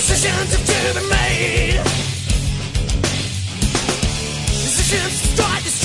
Decisions have to be made. Decisions to start.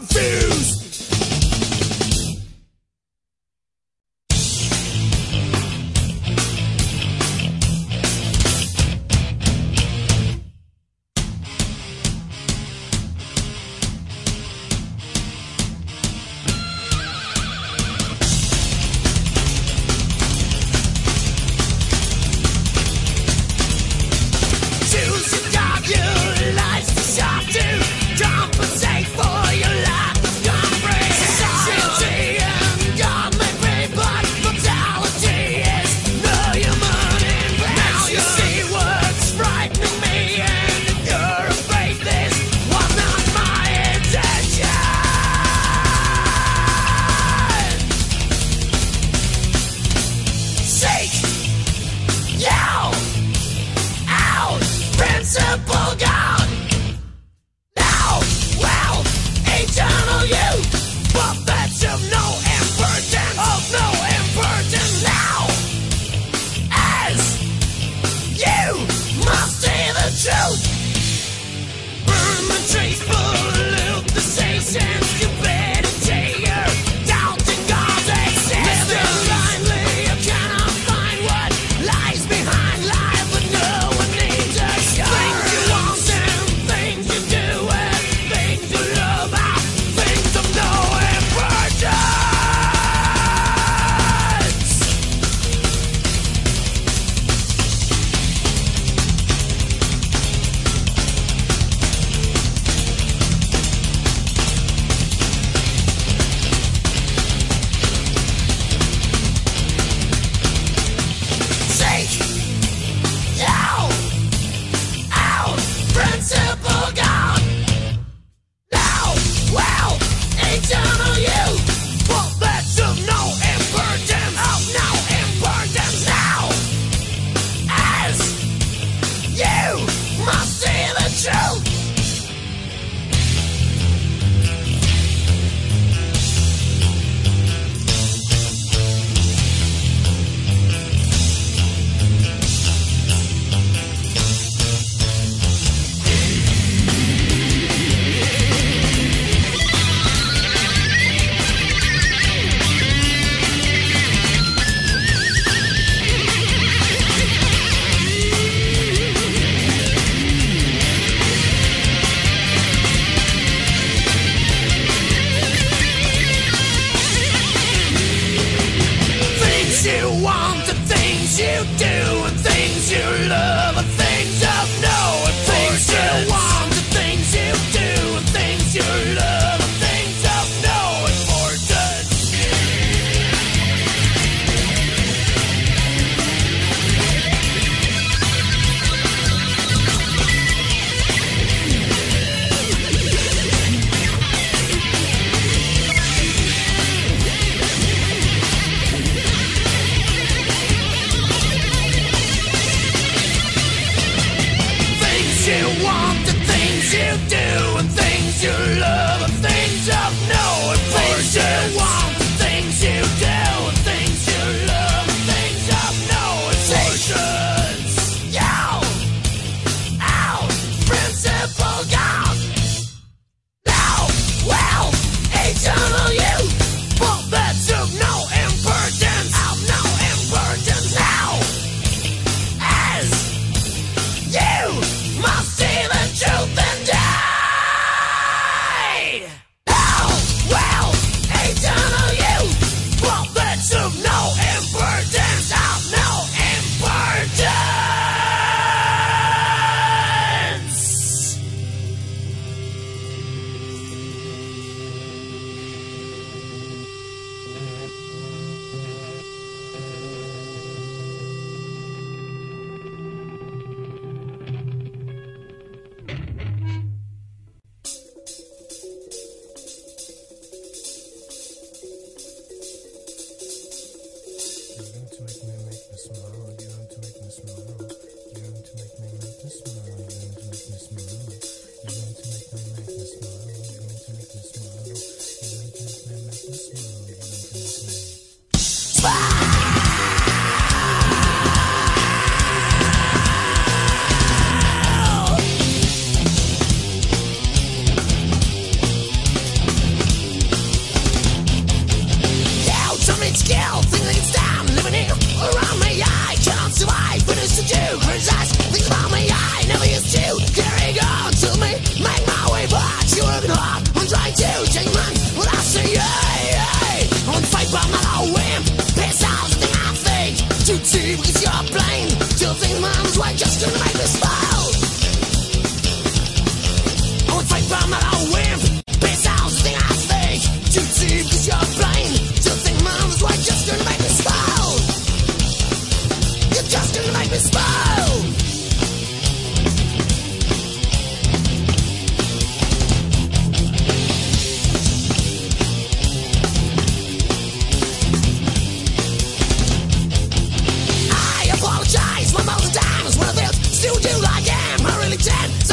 Confused. You love.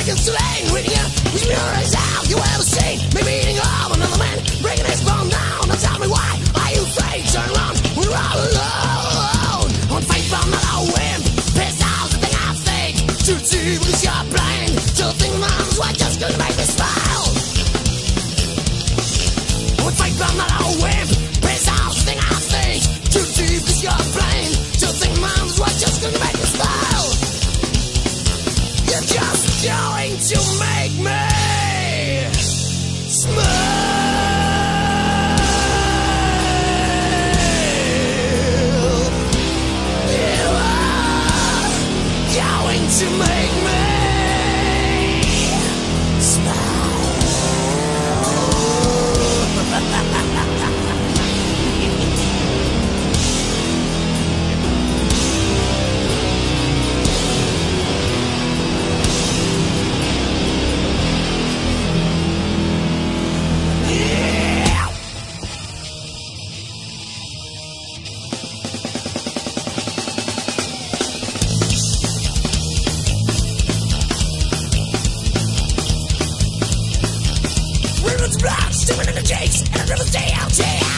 Take it to in the chase and rebels day out, day out.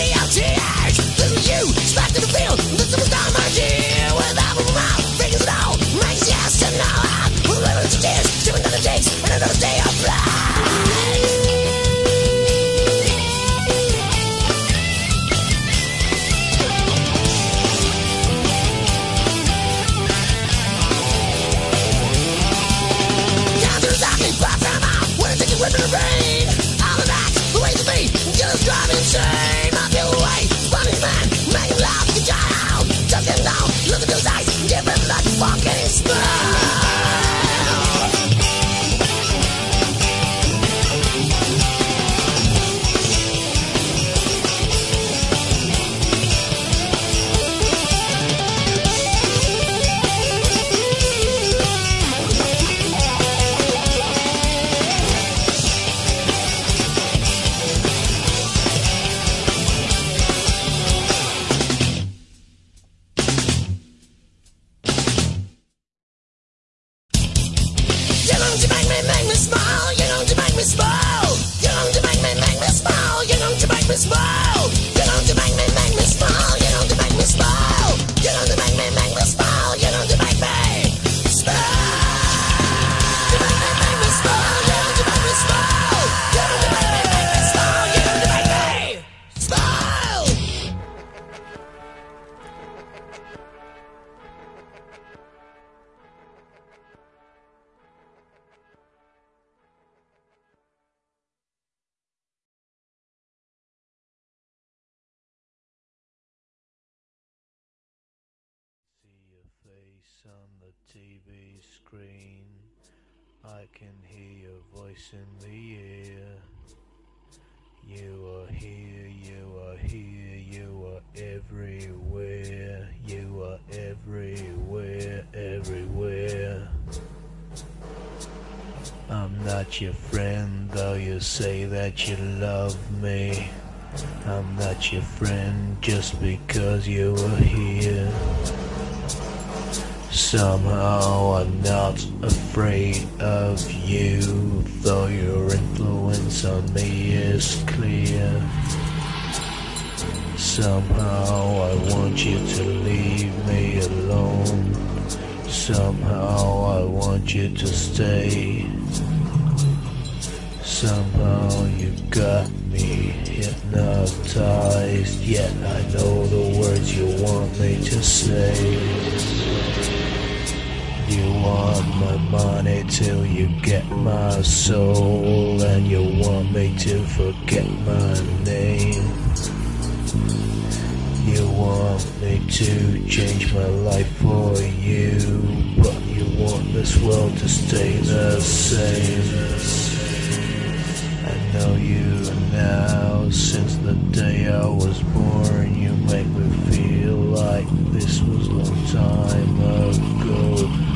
dia a dia. Face on the TV screen. I can hear your voice in the air. You are here, you are here, you are everywhere. You are everywhere, everywhere. I'm not your friend, though you say that you love me. I'm not your friend just because you are here. Somehow I'm not afraid of you, though your influence on me is clear. Somehow I want you to leave me alone. Somehow I want you to stay. Somehow you got me hypnotized, yet I know the words you want me to say. You want my money till you get my soul, and you want me to forget my name. You want me to change my life for you, but you want this world to stay the same. I know you now since the day I was born. You make me feel like this was a long time ago.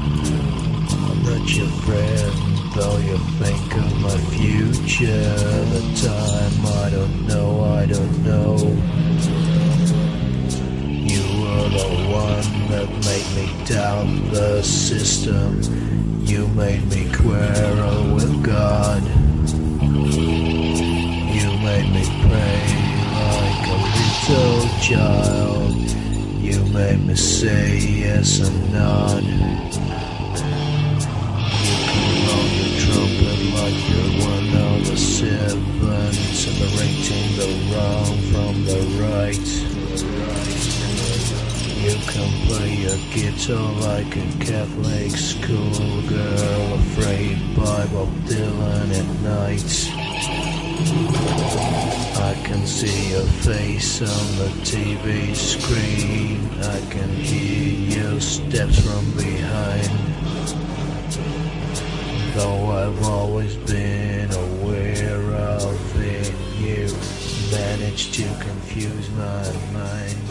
Not your friend, though you think of my future. The time I don't know, I don't know. You were the one that made me doubt the system. You made me quarrel with God. You made me pray like a little child. You made me say yes and nod. Like you're one of the seven, separating the wrong from the right. You can play your guitar like a Catholic schoolgirl, afraid by Bob Dylan at night. I can see your face on the TV screen. I can hear your steps from behind. Though I've always been aware of it, you managed to confuse my mind.